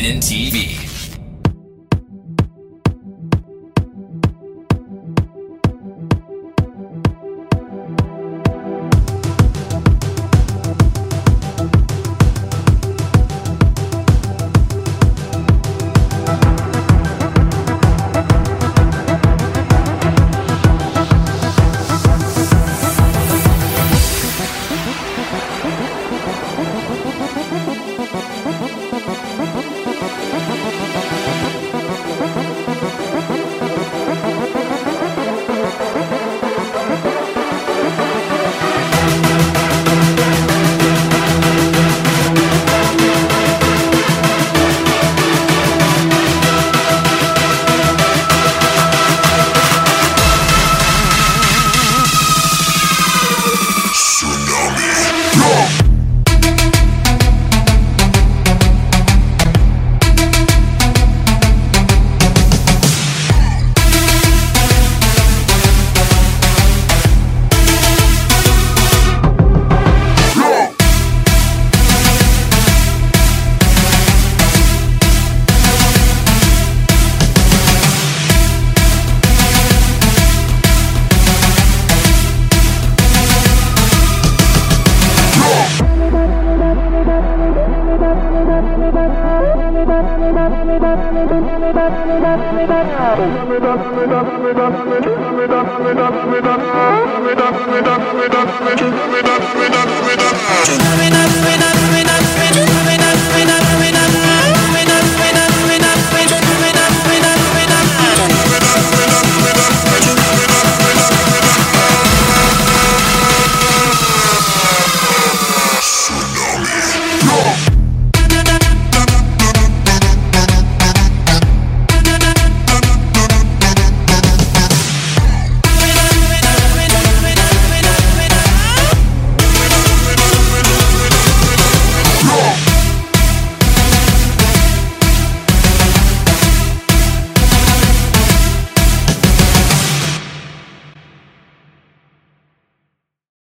TNN TV. Tsunami, tsunami, tsunami, tsunami.